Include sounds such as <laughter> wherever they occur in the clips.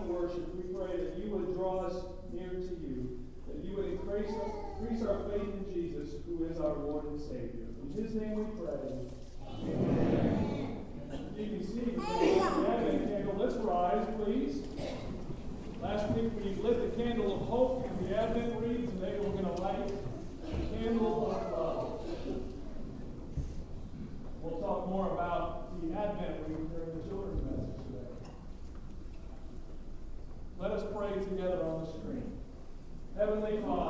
of worship, we pray that you would draw us near to you, that you would increase, increase our faith in Jesus, who is our Lord and Savior. In his name we pray. Amen. You can see the candle. Let's rise, please. Last week we lit the candle of hope in the Advent wreath. Today we're going to light the candle of love. together on the screen. Heavenly Father,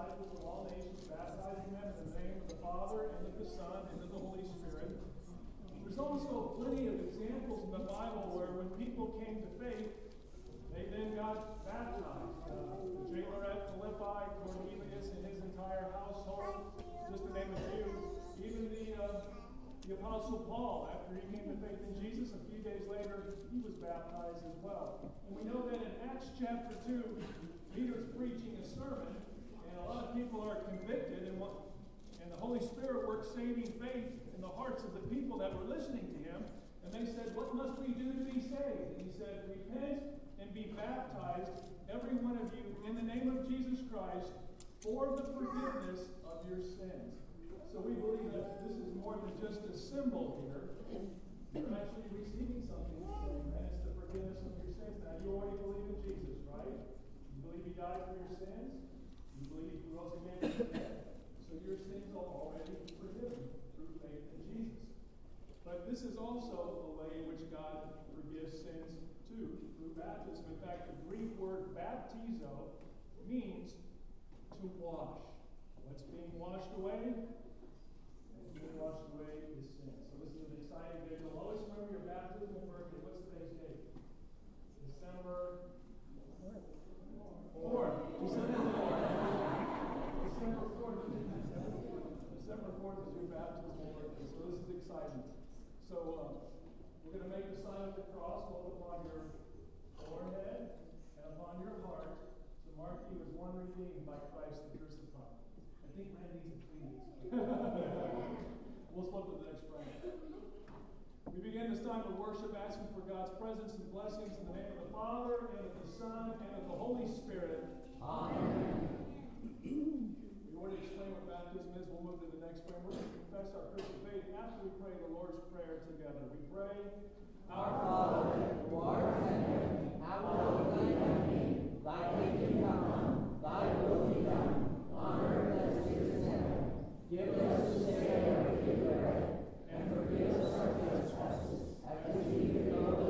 disciples of all nations, baptizing them in the name of the Father, and of the Son, and of the Holy Spirit. There's also plenty of examples in the Bible where when people came to faith, they then got baptized. Uh, the jailer at Philippi, Cornelius, and his entire household, just to name a few. Even the uh, the Apostle Paul, after he came to faith in Jesus, a few days later, he was baptized as well. And we know that in Acts chapter 2, Peter's preaching a sermon, lot of people are convicted, and, what, and the Holy Spirit works saving faith in the hearts of the people that were listening to him. And they said, What must we do to be saved? And he said, Repent and be baptized, every one of you, in the name of Jesus Christ, for the forgiveness of your sins. So we believe that this is more than just a symbol here. You're actually receiving something, and it's the forgiveness of your sins. Now, you already believe in Jesus, right? You believe He died for your sins. Believe dead. So your sins are already forgiven through faith in Jesus. But this is also a way in which God forgives sins too, through baptism. In fact, the Greek word baptizo means to wash. What's being washed away? being washed away his sins. So this is an exciting day. You'll always remember your baptismal birthday. What's today's date? December 4th. December 4th. December 4th. December 4th is your baptismal birthday. So this is exciting. So uh, we're going to make the sign of the cross both upon your forehead and upon your heart to mark you as one redeemed by Christ the crucified. I think man needs a please. We'll flip to the next frame. We begin this time of worship asking for God's presence and blessings in the name of the Father, and of the Son, and of the Holy Spirit. Amen. <clears throat> we already explained what baptism is. We'll move to the next frame. We're going to confess our Christian faith after we pray the Lord's Prayer together. We pray, Our Father, who art in heaven, hallowed be thy name. Thy kingdom come, thy will be done, on earth as it is in heaven. Give us this day our This is our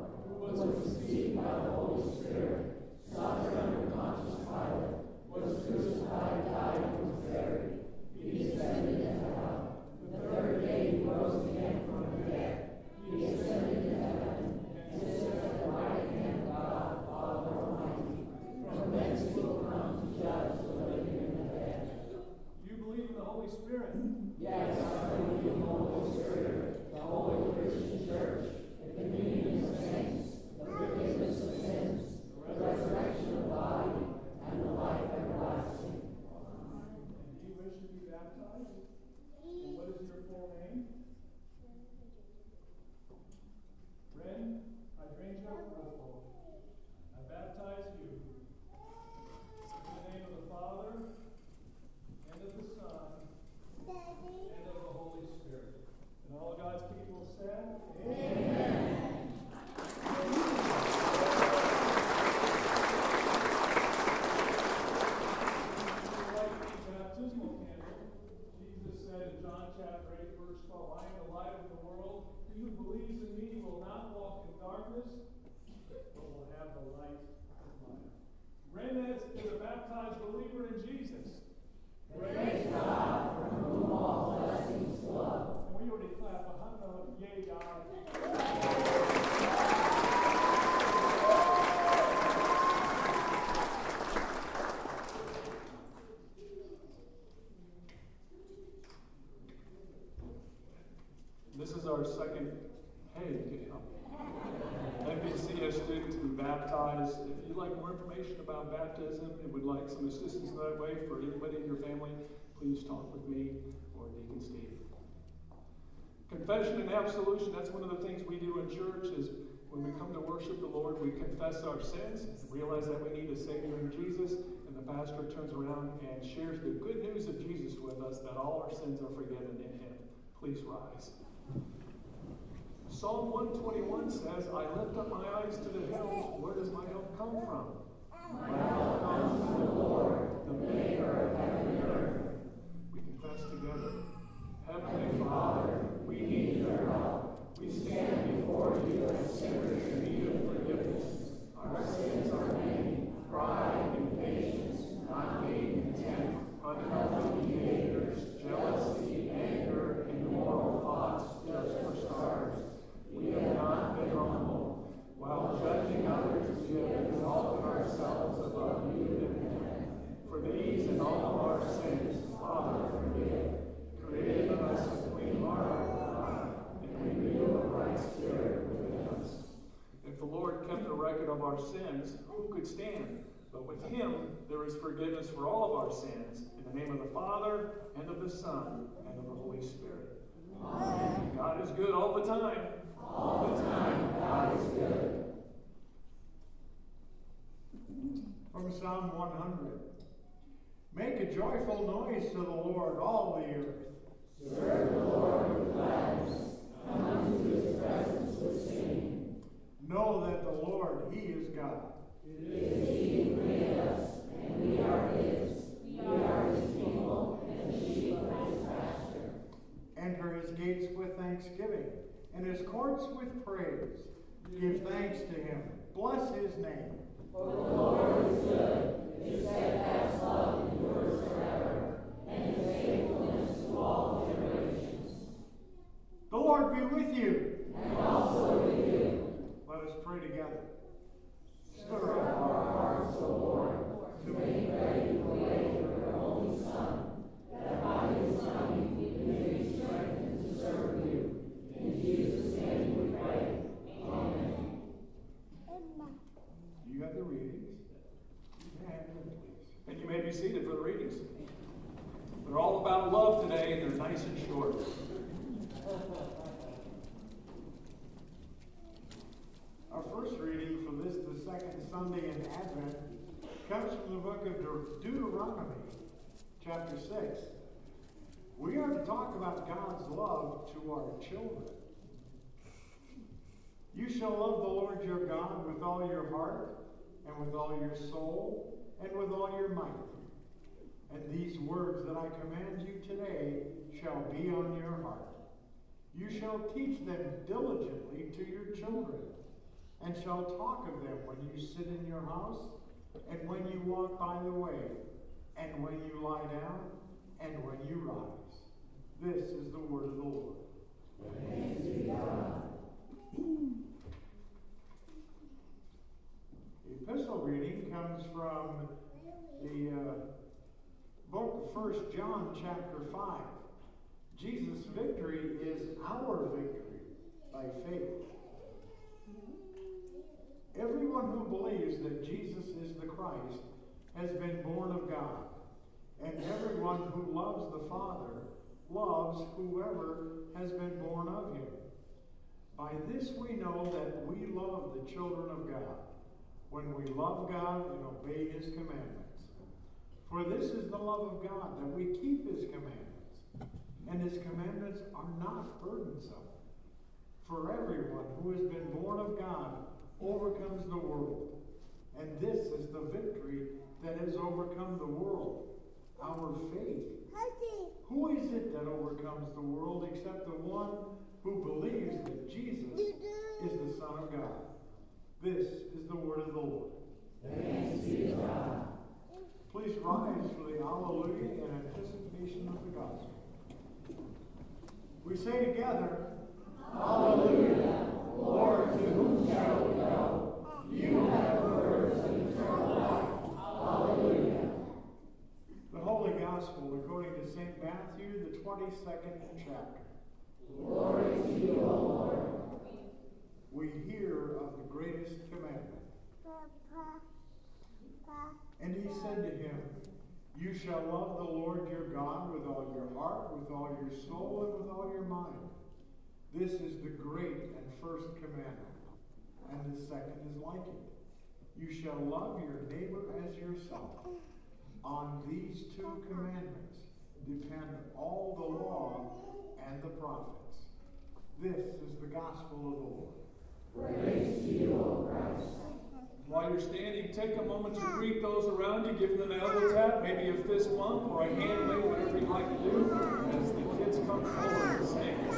was conceived by the Holy Spirit, suffered under Pontius Pilate, was crucified, died, and was buried. About baptism and would like some assistance in that way for anybody in your family, please talk with me or Deacon Steve. Confession and absolution, that's one of the things we do in church is when we come to worship the Lord, we confess our sins, realize that we need a Savior in Jesus, and the pastor turns around and shares the good news of Jesus with us that all our sins are forgiven in Him. Please rise. Psalm 121 says, I lift up my eyes to the hills. Where does my help come from? Stand before you as sinners in need of forgiveness. Our sins are many pride, impatience, not being content, unhealthy behaviors, jealousy, anger, immoral thoughts, just for starters. We have not been humble. While judging others, we have exalted ourselves above you and them. For these and all of our sins, Father, forgive. Create in us a clean heart, God, and renew a right spirit within us. If the Lord kept a record of our sins, who could stand? But with him there is forgiveness for all of our sins, in the name of the Father, and of the Son, and of the Holy Spirit. Amen. God is good all the time. All the time, God is good. From Psalm 100. Make a joyful noise to the Lord, all the earth. Serve the Lord with gladness. Come into his presence with singing. Know that the Lord, He is God. Thanksgiving, and His courts with praise. Give thanks to Him. Bless His name. For the Lord is good. His steadfast love endures forever, and His faithfulness to all generations. The Lord be with you. And also with you. Let us pray together. Stir up our hearts, O Lord, to make ready the way for your only Son, that by his coming we may be strengthened to serve you. In Jesus' name we pray. Amen. Do you have the readings? Yeah, please. And you may be seated for the readings. They're all about love today, and they're nice and short. Our first reading for this, the second Sunday in Advent, comes from the book of De- Deuteronomy, chapter 6. We are to talk about God's love to our children. You shall love the Lord your God with all your heart, and with all your soul, and with all your might. And these words that I command you today shall be on your heart. You shall teach them diligently to your children and shall talk of them when you sit in your house, and when you walk by the way, and when you lie down, and when you rise. This is the word of the Lord. Thanks be God. The epistle reading comes from the uh, book of First John, chapter 5. Jesus' victory is our victory by faith. Everyone who believes that Jesus is the Christ has been born of God, and everyone who loves the Father loves whoever has been born of him. By this we know that we love the children of God, when we love God and obey his commandments. For this is the love of God, that we keep his commandments, and his commandments are not burdensome. For everyone who has been born of God overcomes the world. And this is the victory that has overcome the world, our faith. Who is it that overcomes the world except the one who believes that Jesus is the Son of God? This is the word of the Lord. Thanks be to God. Please rise for the Alleluia in anticipation of the gospel. We say together, Hallelujah. Lord, to whom shall we go? You have words of eternal life. Hallelujah. the Holy Gospel according to St. Matthew, the 22nd chapter. Glory to you, Lord. We hear of the greatest commandment And he said to him, You shall love the Lord your God with all your heart, with all your soul, and with all your mind. This is the great and first commandment. And the second is like it. You shall love your neighbor as yourself. On these two commandments depend all the law and the prophets. This is the gospel of the Lord. Praise to you, O Christ. While you're standing, take a moment to greet those around you. Give them an elbow tap, maybe a fist bump or a hand wave, whatever you'd like to do, as the kids come forward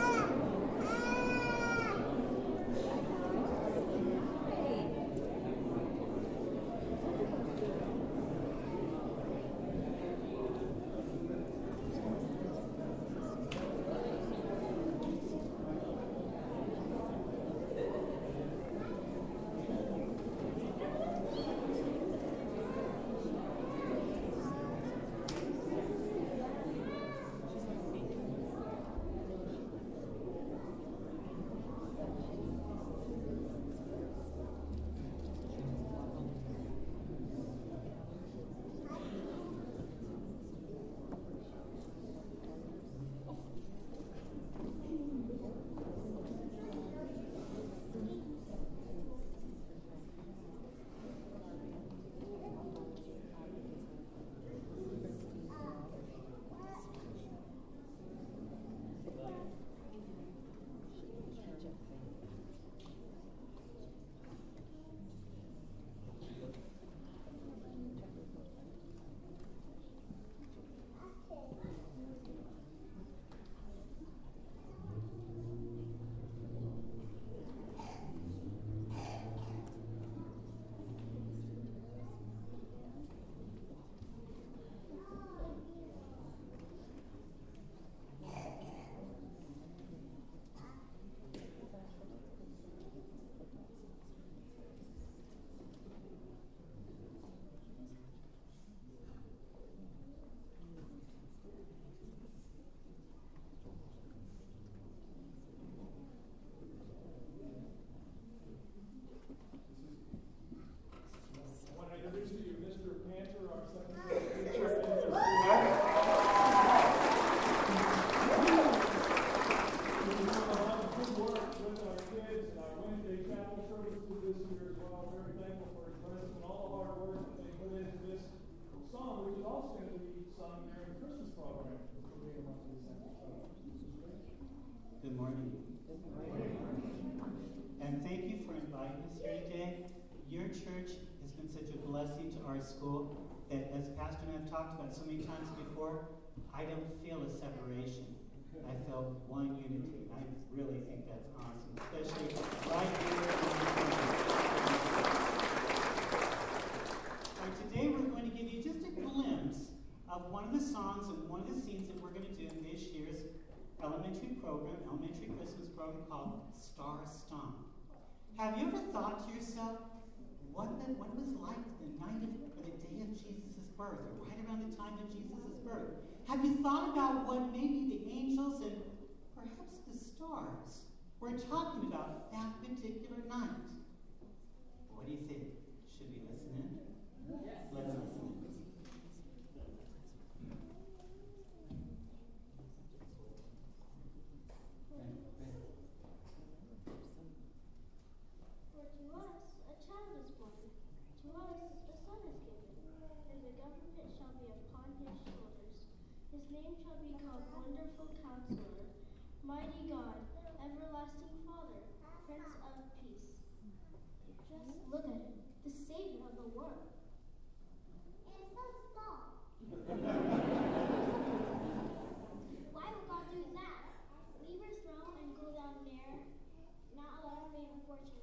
to sing. talked about so many times before, I don't feel a separation. I feel one unity. I really think that's awesome, especially right here. Right, today we're going to give you just a glimpse of one of the songs and one of the scenes that we're going to do in this year's elementary program, elementary Christmas program called Star Stomp. Have you ever thought to yourself, what, the, what it was like the night of, or the day of Jesus' birth, or right around the time of Jesus' birth? Have you thought about what maybe the angels and perhaps the stars were talking about that particular night? What do you think? Should we listen in? Yes. Let's listen in. Mighty God, everlasting Father, Prince of Peace. Just look at him, the Savior of the world. And so small. <laughs> Why would God do that? Leave her throne and go down there, not allow me a fortune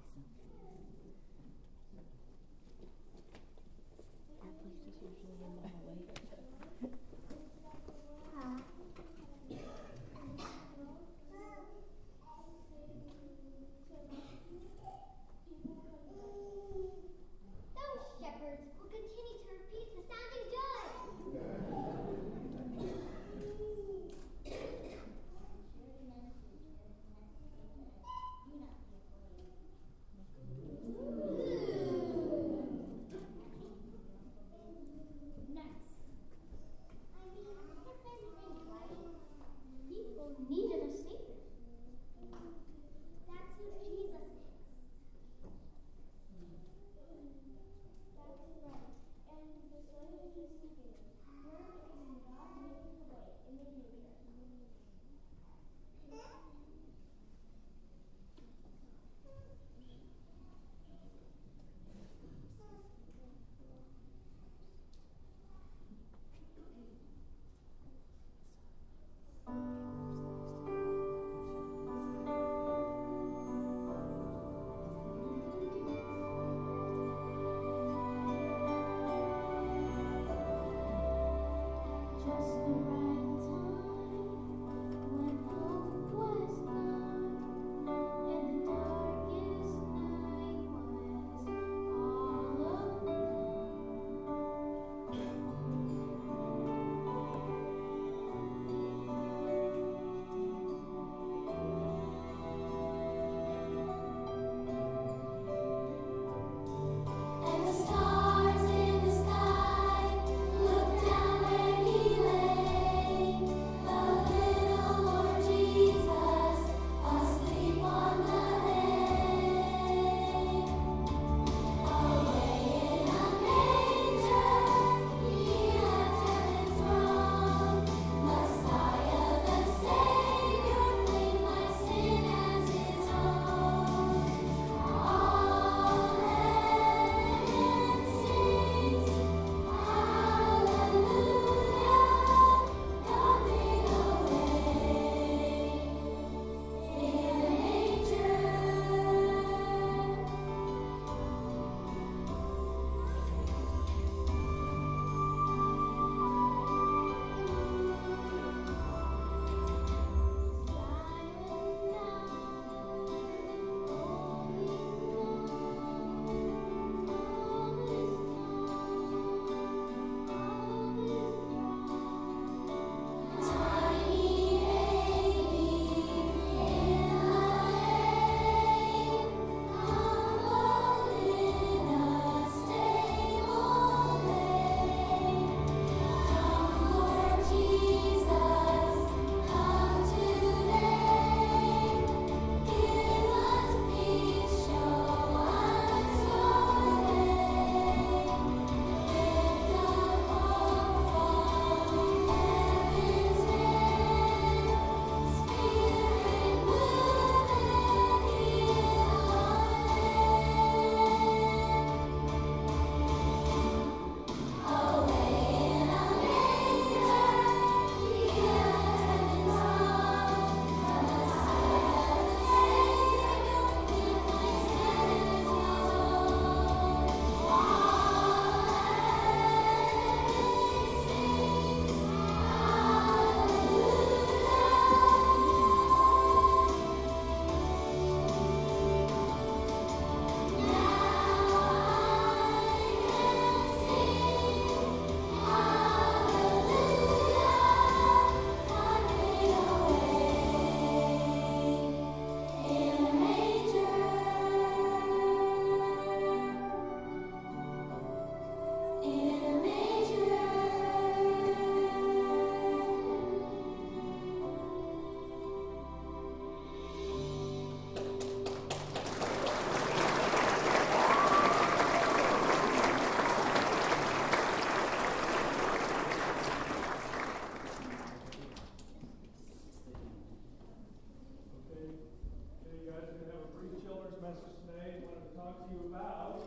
about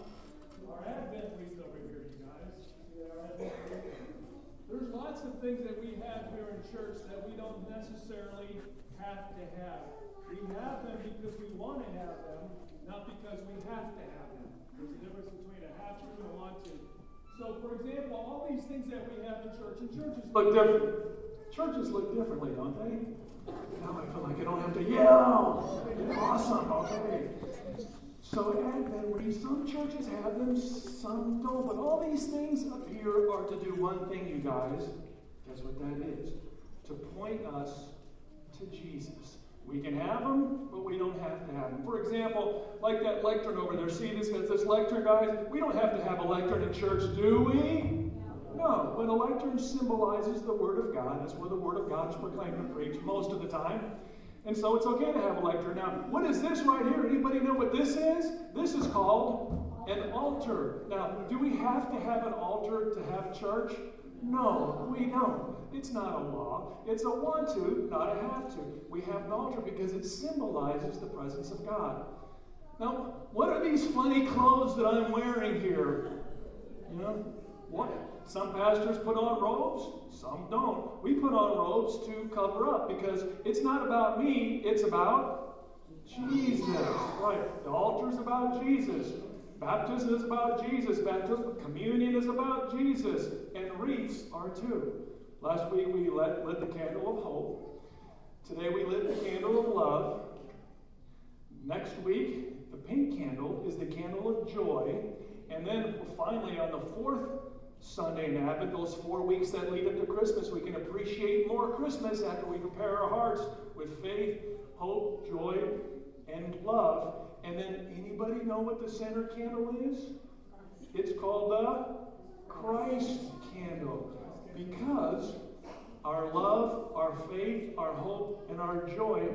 our Advent wreath over here, you guys. There's lots of things that we have here in church that we don't necessarily have to have. We have them because we want to have them, not because we have to have them. There's a difference between a have to and a want to. So, for example, all these things that we have in church, and churches look different. Churches look differently, don't they? Now I feel like I don't have to yell. Awesome, okay. So Advent wreaths, some churches have them, some don't. But all these things up here are to do one thing, you guys. Guess what that is? To point us to Jesus. We can have them, but we don't have to have them. For example, like that lectern over there. See this, has this lectern, guys? We don't have to have a lectern in church, do we? No, but a lectern symbolizes the Word of God. That's where the Word of God is proclaimed and preached most of the time. And so it's okay to have a lectern. Now, what is this right here? Anybody know what this is? This is called an altar. Now, do we have to have an altar to have church? No, we don't. It's not a law. It's a want to, not a have to. We have an altar because it symbolizes the presence of God. Now, what are these funny clothes that I'm wearing here? You know, what? Some pastors put on robes, some don't. We put on robes to cover up because it's not about me, it's about Jesus. Right. The altar is about Jesus. Baptism is about Jesus. Baptism, communion is about Jesus. And wreaths are too. Last week we lit, lit the candle of hope. Today we lit the candle of love. Next week, the pink candle is the candle of joy. And then finally, on the fourth Sunday Advent, those four weeks that lead up to Christmas, we can appreciate more Christmas after we prepare our hearts with faith, hope, joy, and love. And then, anybody know what the center candle is? It's called the Christ candle. Because our love, our faith, our hope, and our joy,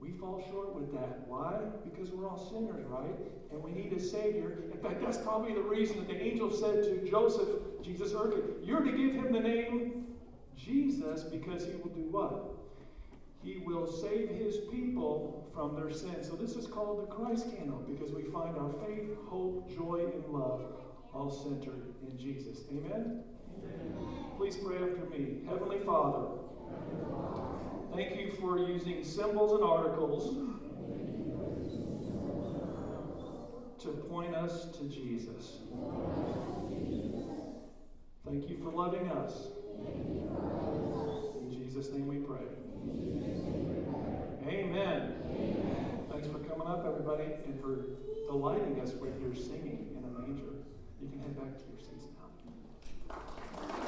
we fall short with that. Why? Because we're all sinners, right? And we need a Savior. In fact, that's probably the reason that the angel said to Joseph, Jesus earlier, You're to give him the name Jesus because he will do what? He will save his people from their sins. So this is called the Christ candle because we find our faith, hope, joy, and love all centered in Jesus. Amen? Amen. Please pray after me. Heavenly Father, thank you for using symbols and articles to point us to Jesus. Thank you for loving us. In Jesus' name we pray. Amen. Thanks for coming up, everybody, and for delighting us with your singing in a manger. You can head back to your seats now.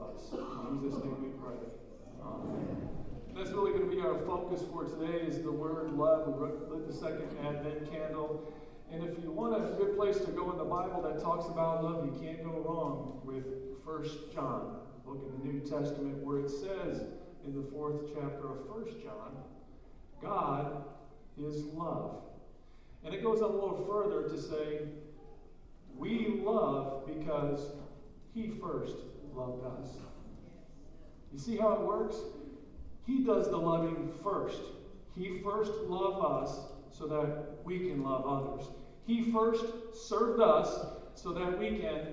Us. In Jesus' name we pray. Amen. That's really going to be our focus for today is the word love. We lit the second Advent candle. And if you want a good place to go in the Bible that talks about love, you can't go wrong with First John, book in the New Testament, where it says in the fourth chapter of First John, God is love. And it goes a little further to say, we love because he first loved us. You see how it works? He does the loving first. He first loved us so that we can love others. He first served us so that we can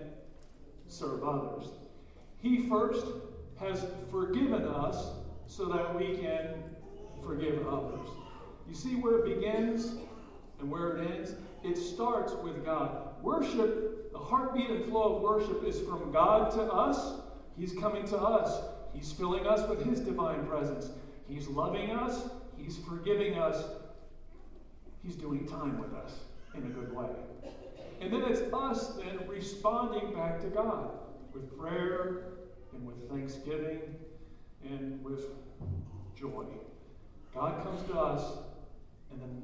serve others. He first has forgiven us so that we can forgive others. You see where it begins and where it ends? It starts with God. Worship, the heartbeat and flow of worship is from God to us. He's coming to us. He's filling us with His divine presence. He's loving us. He's forgiving us. He's doing time with us in a good way. And then it's us then responding back to God with prayer and with thanksgiving and with joy. God comes to us and then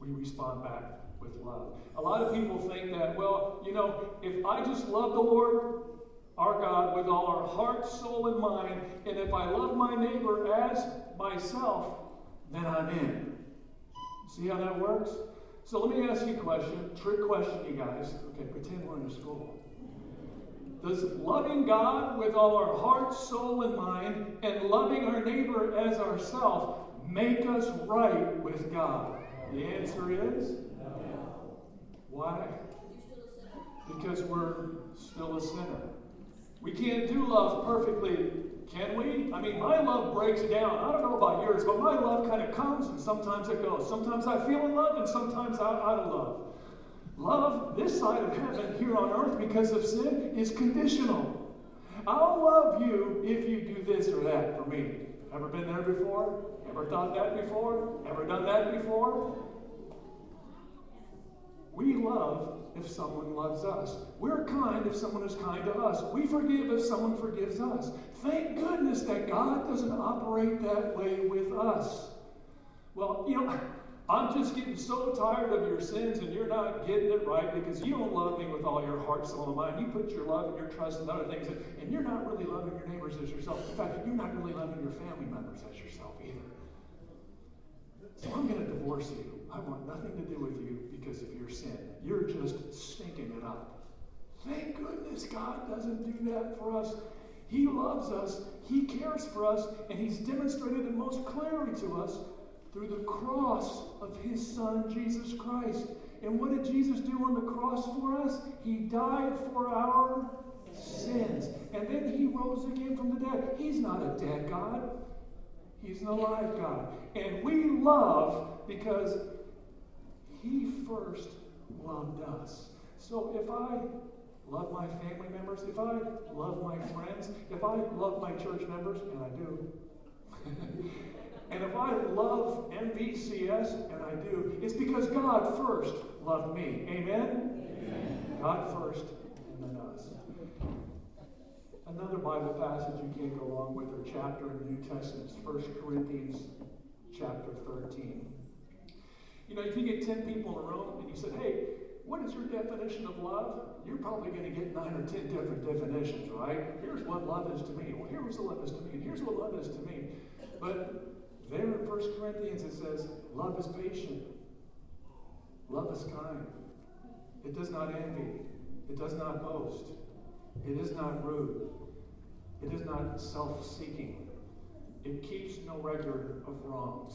we respond back with love. A lot of people think that, well, you know, if I just love the Lord, our God, with all our heart, soul, and mind, and if I love my neighbor as myself, then I'm in. See how that works? So let me ask you a question, trick question, you guys. Okay, pretend we're in a school. Does loving God with all our heart, soul, and mind, and loving our neighbor as ourself make us right with God? The answer is why? Because we're still a sinner. We can't do love perfectly can we? I mean, my love breaks down. I don't know about yours, but my love kind of comes and sometimes it goes. Sometimes I feel in love and sometimes I'm out of love. Love, this side of heaven here on earth because of sin, is conditional. I'll love you if you do this or that for me. Ever been there before? Ever thought that before? Ever done that before? We love if someone loves us. We're kind if someone is kind to us. We forgive if someone forgives us. Thank goodness that God doesn't operate that way with us. Well, you know, <laughs> I'm just getting so tired of your sins and you're not getting it right because you don't love me with all your heart, soul, and mind. You put your love and your trust in other things, and you're not really loving your neighbors as yourself. In fact, you're not really loving your family members as yourself. So I'm going to divorce you. I want nothing to do with you because of your sin. You're just stinking it up. Thank goodness God doesn't do that for us. He loves us, He cares for us, and He's demonstrated it most clearly to us through the cross of His Son, Jesus Christ. And what did Jesus do on the cross for us? He died for our sins. And then He rose again from the dead. He's not a dead God, He's an alive God. And we love because He first loved us. So if I love my family members, if I love my friends, if I love my church members, and I do, <laughs> and if I love MVCS, and I do, it's because God first loved me. Amen? Amen. God first, and then us. Another Bible passage you can't go wrong with, or chapter in the New Testament, is 1 Corinthians chapter 13. You know, if you get 10 people in a room and you said, hey, what is your definition of love? You're probably going to get nine or 10 different definitions, right? Here's what love is to me. Well, here's what love is to me, and here's what love is to me. But there in 1 Corinthians it says, love is patient, love is kind. It does not envy, it does not boast, it is not rude, it is not self seeking, it keeps no record of wrongs.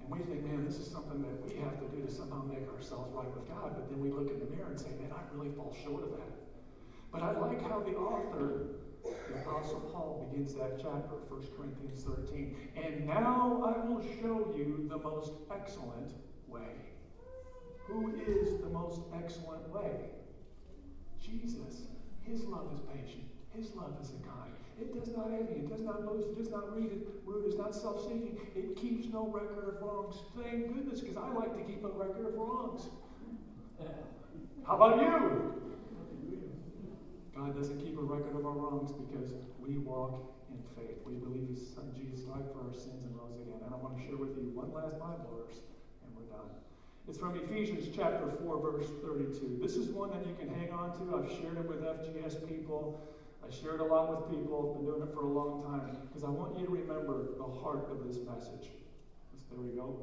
And we think, man, this is something that we have to do to somehow make ourselves right with God. But then we look in the mirror and say, man, I really fall short of that. But I like how the author, the Apostle Paul, begins that chapter, 1 Corinthians 13. And now I will show you the most excellent way. Who is the most excellent way? Jesus. His love is patient. His love is a kind. It does not envy. It does not boast. It does not read it, rude. It's not self-seeking. It keeps no record of wrongs. Thank goodness, because I like to keep a record of wrongs. How about you? God doesn't keep a record of our wrongs because we walk in faith. We believe His Son Jesus died for our sins and rose again. And I want to share with you one last Bible verse, and we're done. It's from Ephesians chapter 4, verse 32. This is one that you can hang on to. I've shared it with FGS people. I share it a lot with people. I've been doing it for a long time because I want you to remember the heart of this message. There we go.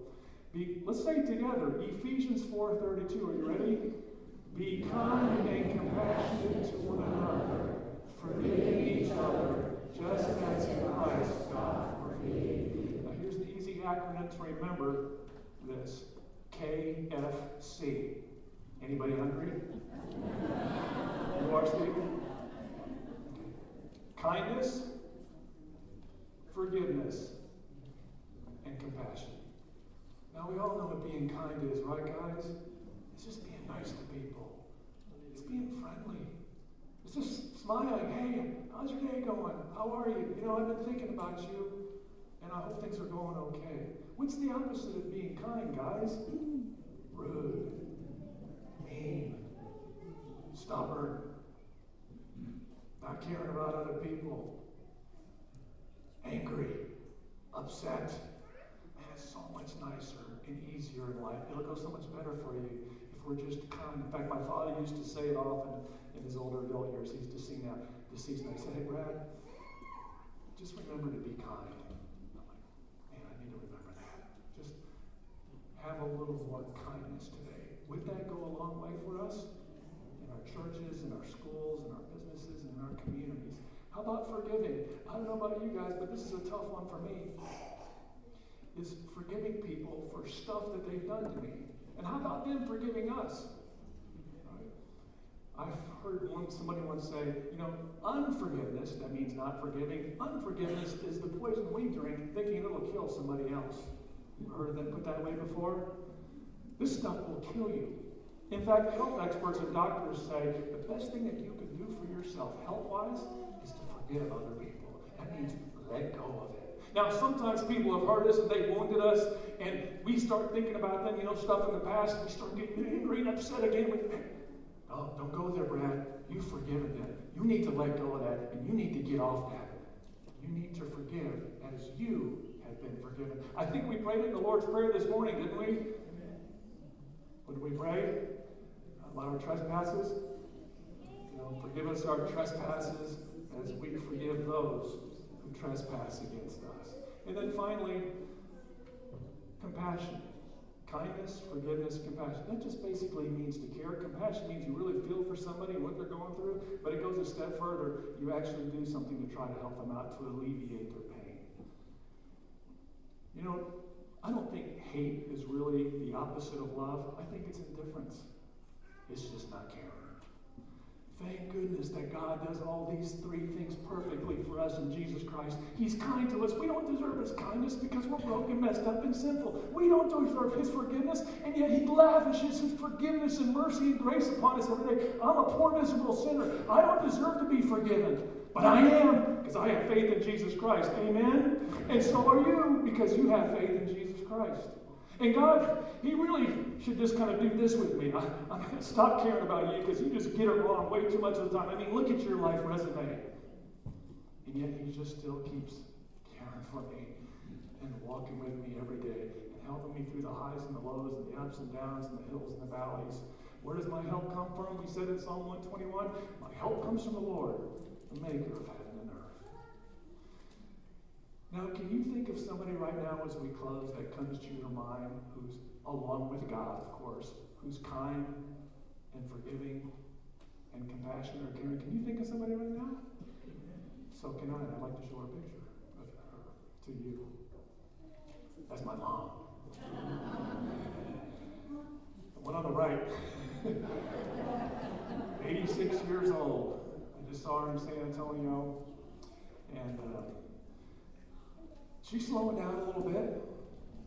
Be, let's say together. Ephesians 4:32. Are you ready? Be kind and compassionate to one another, forgiving each other, just as Christ God forgave. Now here's the easy acronym to remember this. KFC. Anybody hungry? You are, Steve? Kindness, forgiveness, and compassion. Now, we all know what being kind is, right, guys? It's just being nice to people, it's being friendly. It's just smiling. Hey, how's your day going? How are you? You know, I've been thinking about you, and I hope things are going okay. What's the opposite of being kind, guys? Rude, mean, stubborn, not caring about other people, angry, upset. Man, it's so much nicer and easier in life. It'll go so much better for you if we're just kind. In fact, my father used to say it often in his older adult years. He's deceased now. Deceased now. He said, "Hey, Brad, just remember to be kind." To remember that. Just have a little more kindness today. Would that go a long way for us in our churches, in our schools, in our businesses, and in our communities? How about forgiving? I don't know about you guys, but this is a tough one for me. Is forgiving people for stuff that they've done to me. And how about them forgiving us? I've heard one, somebody once say, you know, unforgiveness, that means not forgiving, unforgiveness is the poison we drink thinking it'll kill somebody else. You heard them put that way before? This stuff will kill you. In fact, health experts and doctors say the best thing that you can do for yourself, health wise, is to forgive other people. That means let go of it. Now, sometimes people have hurt us and they wounded us, and we start thinking about them, you know, stuff in the past, and we start getting angry and upset again. We, no, don't go there, Brad. You've forgiven them. You need to let go of that, and you need to get off that. You need to forgive as you have been forgiven. I think we prayed in the Lord's Prayer this morning, didn't we? What did we pray? About our trespasses? You know, forgive us our trespasses as we forgive those who trespass against us. And then finally, compassion. Kindness, forgiveness, compassion. That just basically means to care. Compassion means you really feel for somebody and what they're going through, but it goes a step further. You actually do something to try to help them out to alleviate their pain. You know, I don't think hate is really the opposite of love. I think it's indifference. It's just not caring. Thank goodness that God does all these three things perfectly for us in Jesus Christ. He's kind to us. We don't deserve His kindness because we're broken, messed up, and sinful. We don't deserve His forgiveness, and yet He lavishes His forgiveness and mercy and grace upon us every day. I'm a poor, miserable sinner. I don't deserve to be forgiven, but I am because I have faith in Jesus Christ. Amen? And so are you because you have faith in Jesus Christ. And God, He really should just kind of do this with me. I, am going to stop caring about you because you just get it wrong way too much of the time. I mean, look at your life resume. And yet He just still keeps caring for me and walking with me every day and helping me through the highs and the lows and the ups and downs and the hills and the valleys. Where does my help come from? We said in Psalm 121 My help comes from the Lord, the maker of heaven. Now, can you think of somebody right now as we close that comes to your mind who's, along with God, of course, who's kind and forgiving and compassionate or caring? Can you think of somebody right now? So can I. I'd like to show a picture of her to you. That's my mom. The one on the right. <laughs> 86 years old. I just saw her in San Antonio. And uh, She's slowing down a little bit.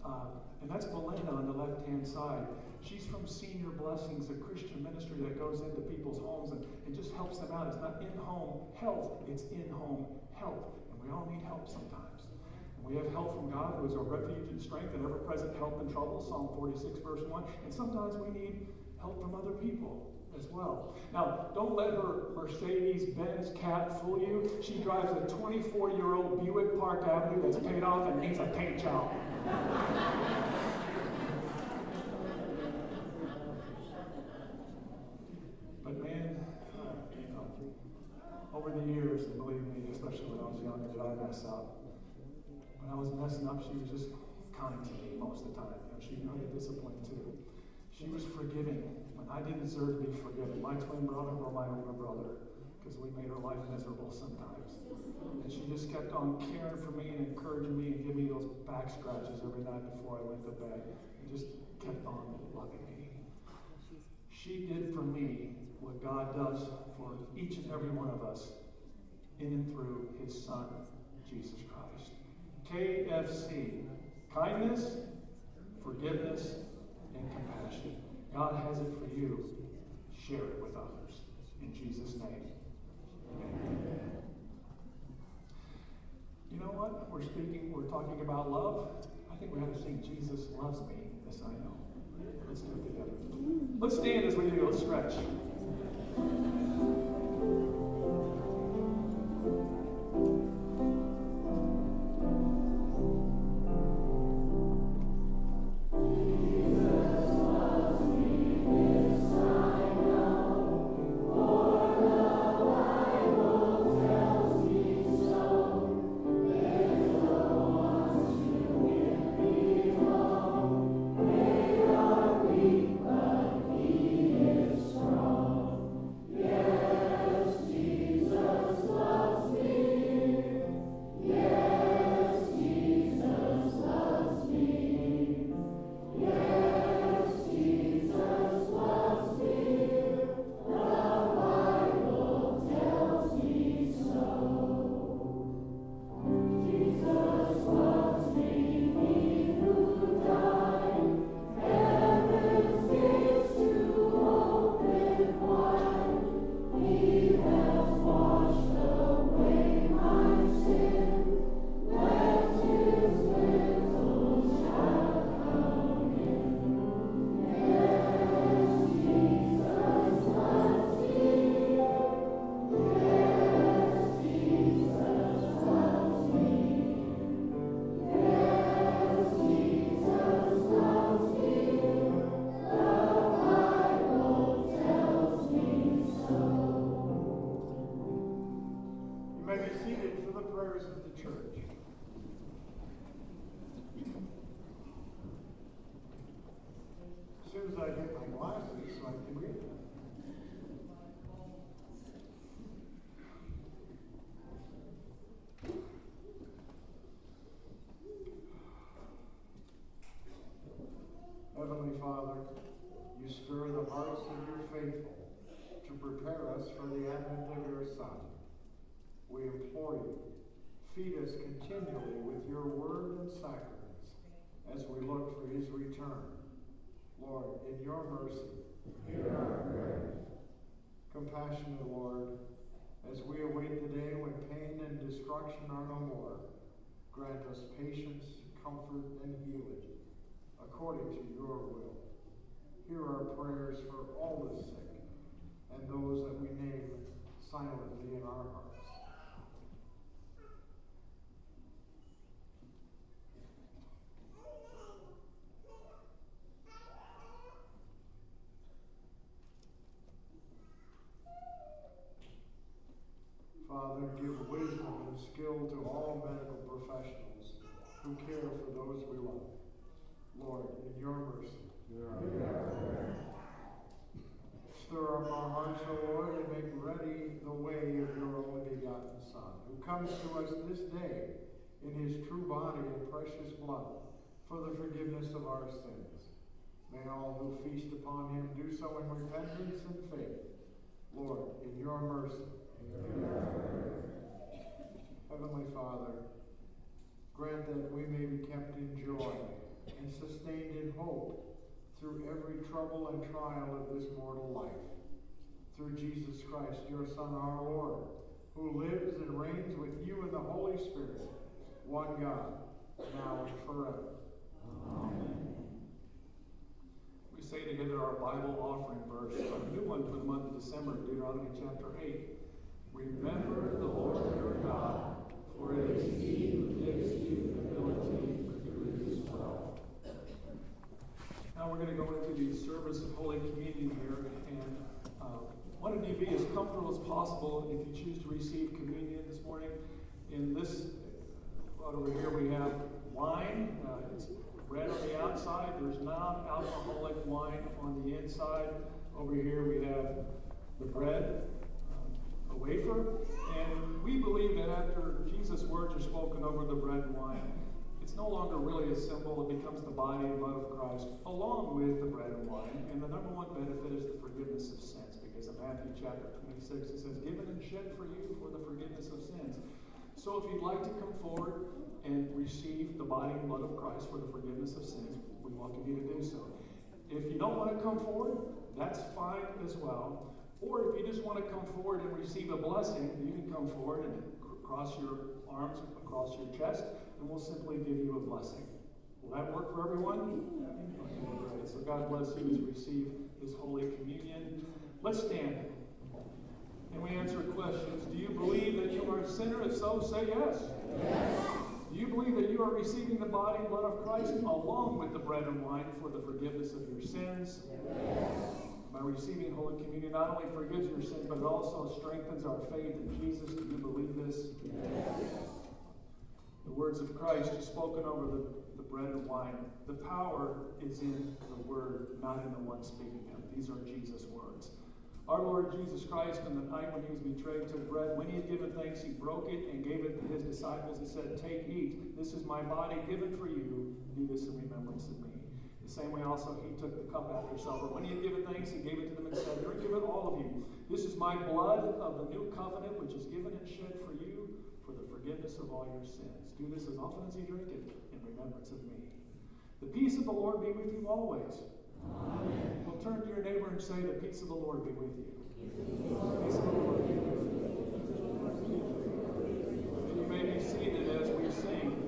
Uh, and that's Belinda on the left hand side. She's from Senior Blessings, a Christian ministry that goes into people's homes and, and just helps them out. It's not in home health, it's in home help. And we all need help sometimes. And we have help from God, who is our refuge and strength and ever present help in trouble, Psalm 46, verse 1. And sometimes we need help from other people as well. Now, don't let her Mercedes Benz cat fool you. She drives a 24 year old Buick Park Avenue that's paid off and needs a paint job. but man, uh, you know, over the years, and believe me, especially when I was younger, did I mess up. When I was messing up, she was just kind to me most of the time. You know, she knew how to discipline too. She was forgiving I didn't deserve to be forgiven. My twin brother or my older brother, because we made her life miserable sometimes. And she just kept on caring for me and encouraging me and giving me those back scratches every night before I went to bed. And just kept on loving me. She did for me what God does for each and every one of us in and through his Son, Jesus Christ. KFC kindness, forgiveness. God has it for you. Share it with others. In Jesus' name. Amen. You know what? We're speaking, we're talking about love. I think we have to sing Jesus loves me. This I know. Let's do it together. Let's stand as we do. Let's stretch. Father, you stir the hearts of your faithful to prepare us for the advent of your Son. We implore you, feed us continually with your word and sacraments as we look for his return. Lord, in your mercy, hear our prayers. Compassionate Lord, as we await the day when pain and destruction are no more, grant us patience, comfort, and healing according to your will. Hear our prayers for all the sick and those that we name silently in our hearts. Father, give wisdom and skill to all medical professionals who care for those we love. Lord, in your mercy. Stir up our hearts, O Lord, and make ready the way of your only begotten Son, who comes to us this day in his true body and precious blood for the forgiveness of our sins. May all who feast upon him do so in repentance and faith. Lord, in your mercy. Heavenly Father, grant that we may be kept in joy and sustained in hope through every trouble and trial of this mortal life. Through Jesus Christ, your Son, our Lord, who lives and reigns with you in the Holy Spirit, one God, now and forever. Amen. We say together our Bible offering verse, a new one for the month of December, Deuteronomy chapter 8. Remember the Lord your God, for it is He who gives you the ability to do His will. Now we're going to go into the service of Holy Communion here, and uh, you to be as comfortable as possible if you choose to receive communion this morning. In this, right over here, we have wine. Uh, it's red on the outside. There's non-alcoholic wine on the inside. Over here, we have the bread, uh, a wafer, and we believe that after Jesus' words are spoken over the bread and wine, no longer really a symbol. It becomes the body and blood of Christ, along with the bread and wine. And the number one benefit is the forgiveness of sins. Because in Matthew chapter 26, it says, Given and shed for you for the forgiveness of sins. So if you'd like to come forward and receive the body and blood of Christ for the forgiveness of sins, we welcome you to do so. If you don't want to come forward, that's fine as well. Or if you just want to come forward and receive a blessing, you can come forward and cross your arms across your chest, and we'll simply give you a blessing. Will that work for everyone? Okay, great. So God bless you as you receive this Holy Communion. Let's stand. And we answer questions. Do you believe that you are a sinner? If so, say yes. yes. Do you believe that you are receiving the body and blood of Christ along with the bread and wine for the forgiveness of your sins? Yes. By receiving Holy Communion, not only forgives your sins, but it also strengthens our faith in Jesus. Do you believe this? Yes. Words of Christ spoken over the, the bread and wine. The power is in the word, not in the one speaking them. These are Jesus' words. Our Lord Jesus Christ, on the night when he was betrayed, took bread. When he had given thanks, he broke it and gave it to his disciples and said, Take, eat. This is my body given for you. Do this in remembrance of me. The same way also he took the cup after supper. When he had given thanks, he gave it to them and said, Drink of it, all of you. This is my blood of the new covenant, which is given and shed for you for the forgiveness of all your sins. Do this as often as you drink it in remembrance of me. The peace of the Lord be with you always. Amen. Well, turn to your neighbor and say, The peace of the Lord be with you. Peace of the Lord be with you. And you may be seated as we sing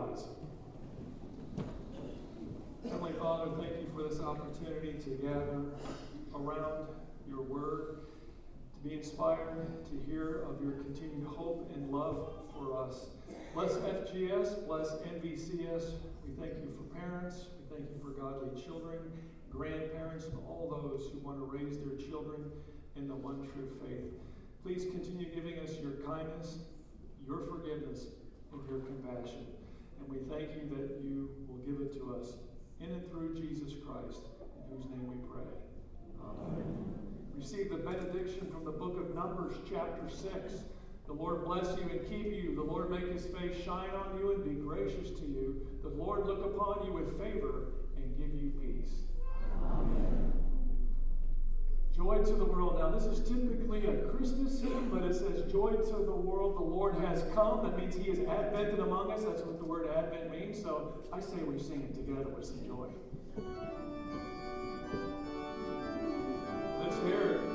please. Heavenly Father, thank you for this opportunity to gather around your word, to be inspired, to hear of your continued hope and love for us. Bless FGS, bless NVCS. We thank you for parents. We thank you for godly children, grandparents, and all those who want to raise their children in the one true faith. Please continue giving us your kindness, your forgiveness, and your compassion. And we thank you that you will give it to us in and through Jesus Christ, in whose name we pray. Amen. Receive the benediction from the book of Numbers, chapter 6. The Lord bless you and keep you. The Lord make his face shine on you and be gracious to you. The Lord look upon you with favor and give you peace. Amen. Joy to the world. Now, this is typically a Christmas hymn, but it says, Joy to the world, the Lord has come. That means He is advented among us. That's what the word advent means. So I say we sing it together with some joy. Let's hear it.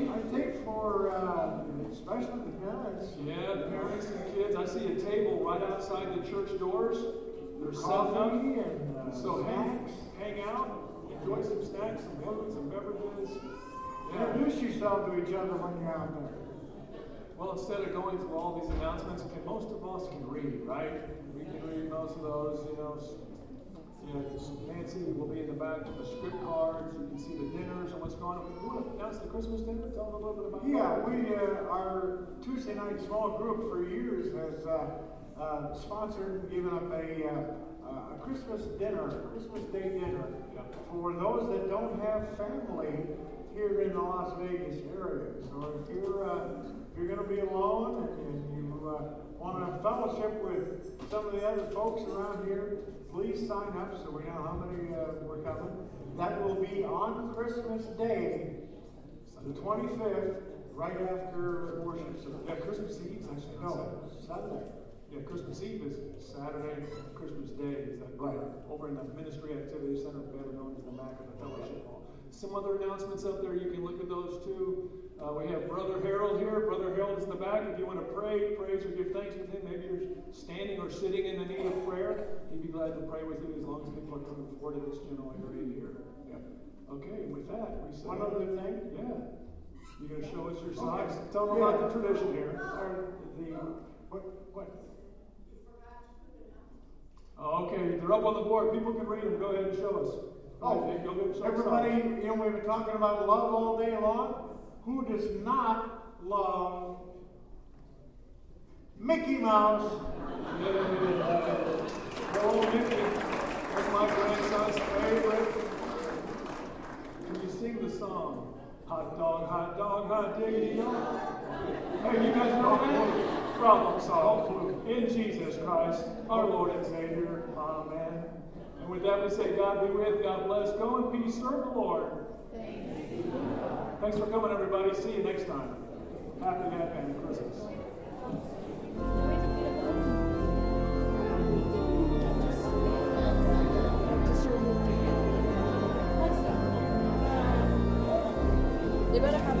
I think for, uh, especially the parents, Yeah, the parents and kids. I see a table right outside the church doors. They're setting coffee and uh, So hang, snacks. hang out, enjoy some snacks, some foods, some beverages. Yeah. Introduce yourself to each other when you're out there. Well, instead of going through all these announcements, most of us can read, right? We can read most of those, you know. S- You know, s- Nancy will be in the back with the scrip cards. You can see the dinners and what's going on. You want to announce the Christmas dinner? Tell them a little bit about Yeah, we, uh, our Tuesday night small group for years has, uh, uh, sponsored and given up a, uh, a Christmas dinner, Christmas Day dinner Yeah. for those that don't have family here in the Las Vegas area. So if you're, uh, if you're gonna be alone and, and you, uh, wanna fellowship with some of the other folks around here, please sign up so we know how many, uh, we're coming. That will be on Christmas Day, the twenty-fifth, right after worship service. Yeah, Christmas Eve actually. No, Saturday. Yeah, Christmas Eve is Saturday, Christmas Day is that Right. over in the Ministry Activity Center, better known as the MAC of the Fellowship Hall. Some other announcements up there, you can look at those too. Uh, we have Brother Harold here. Brother Harold is in the back. If you want to pray, praise, or give thanks with him, maybe you're standing or sitting in the need of prayer, he'd be glad to pray with you as long as people are coming forward to this general area here. Yeah. Okay, with that, we say. One other thing, Yeah. You're gonna show us your socks? Tell them about the tradition here. Or the, what, what? Oh, okay, they're up on the board. People can read them. Go ahead and show us. Oh, Okay, go ahead and show us everybody, you know, we've been talking about love all day long. Who does not love Mickey Mouse? <laughs> Oh, Mickey, that's my grandson's favorite. Can you sing the song? Hot dog, hot dog, hot diggity dog. Hey, you guys know that? Problem solved. In Jesus Christ, our Lord and Savior. Amen. With that, we say, God be with, God bless. Go in peace, serve the Lord. Thanks for coming, everybody. See you next time. Happy and Christmas. Better.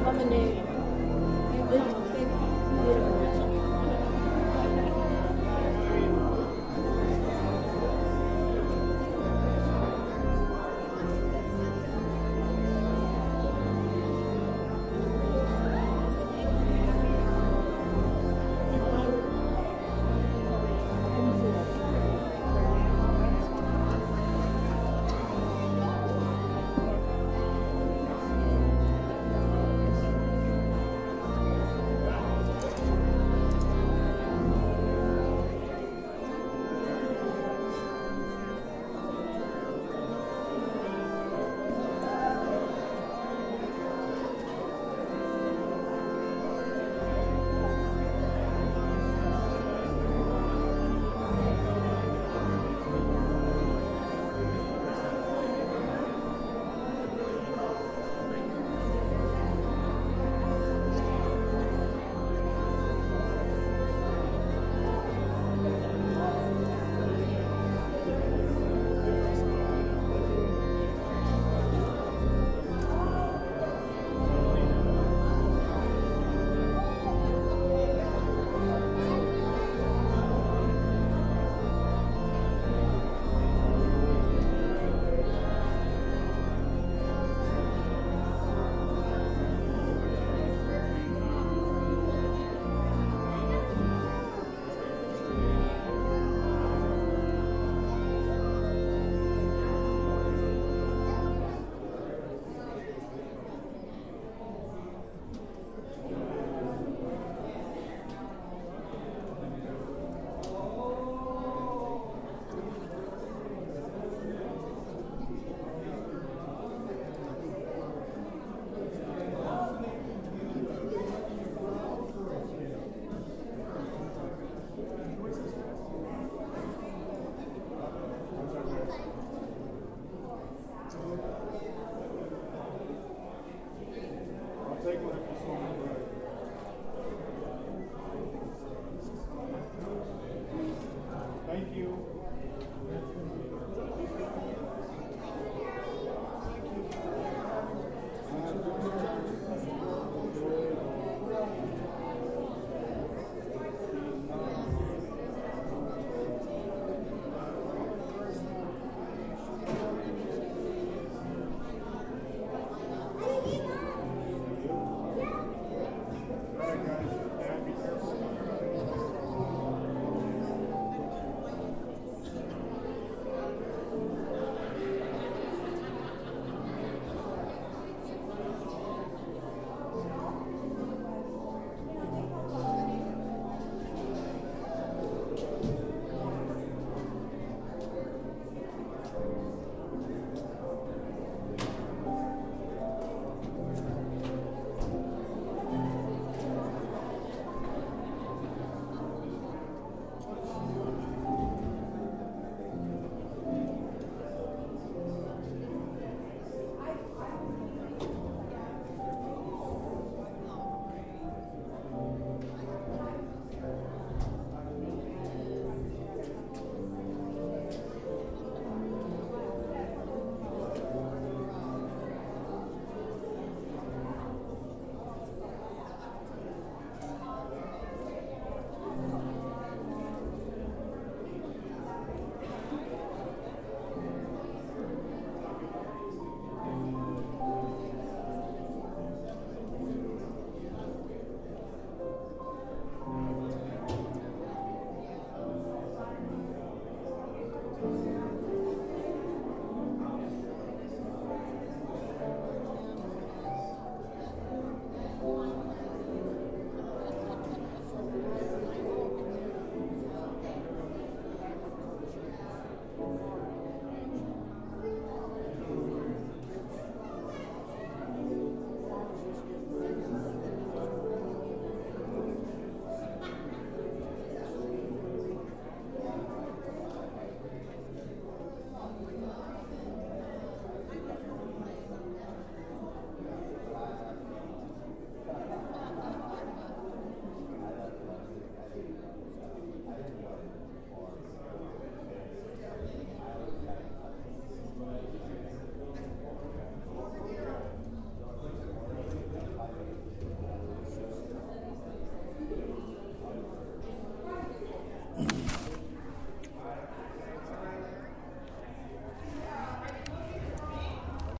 or